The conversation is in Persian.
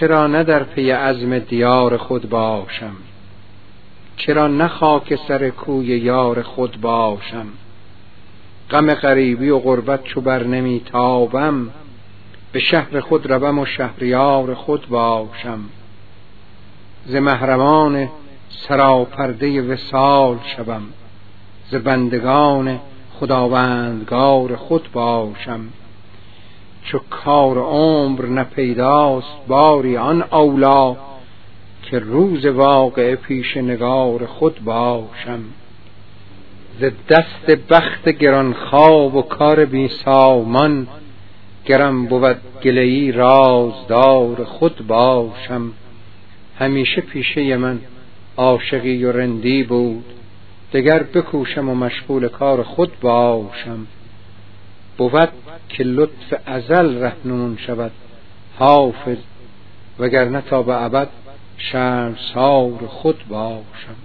چرا نه در پی عزم دیار خود باشم؟ چرا نه خاک سر کوی یار خود باشم؟ غم غریبی و غربت چو بر نمی تابم به شهر خود روم و شهریار خود باشم. ز محرمان سراپرده وسال شوم ز بندگان خداوندگار خود باشم. چو کار عمر نپیداست باری آن اولا که روز واقع پیش نگار خود باشم. ز دست بخت گرانخواب و کار بی سامان گرم بود گله رازدار خود باشم. همیشه پیشه من عاشقی و رندی بود دگر بکوشم و مشغول کار خود باشم. بود که لطف ازل رهنمون شود حافظ وگرنه تا به ابد شرمسار خود باشم.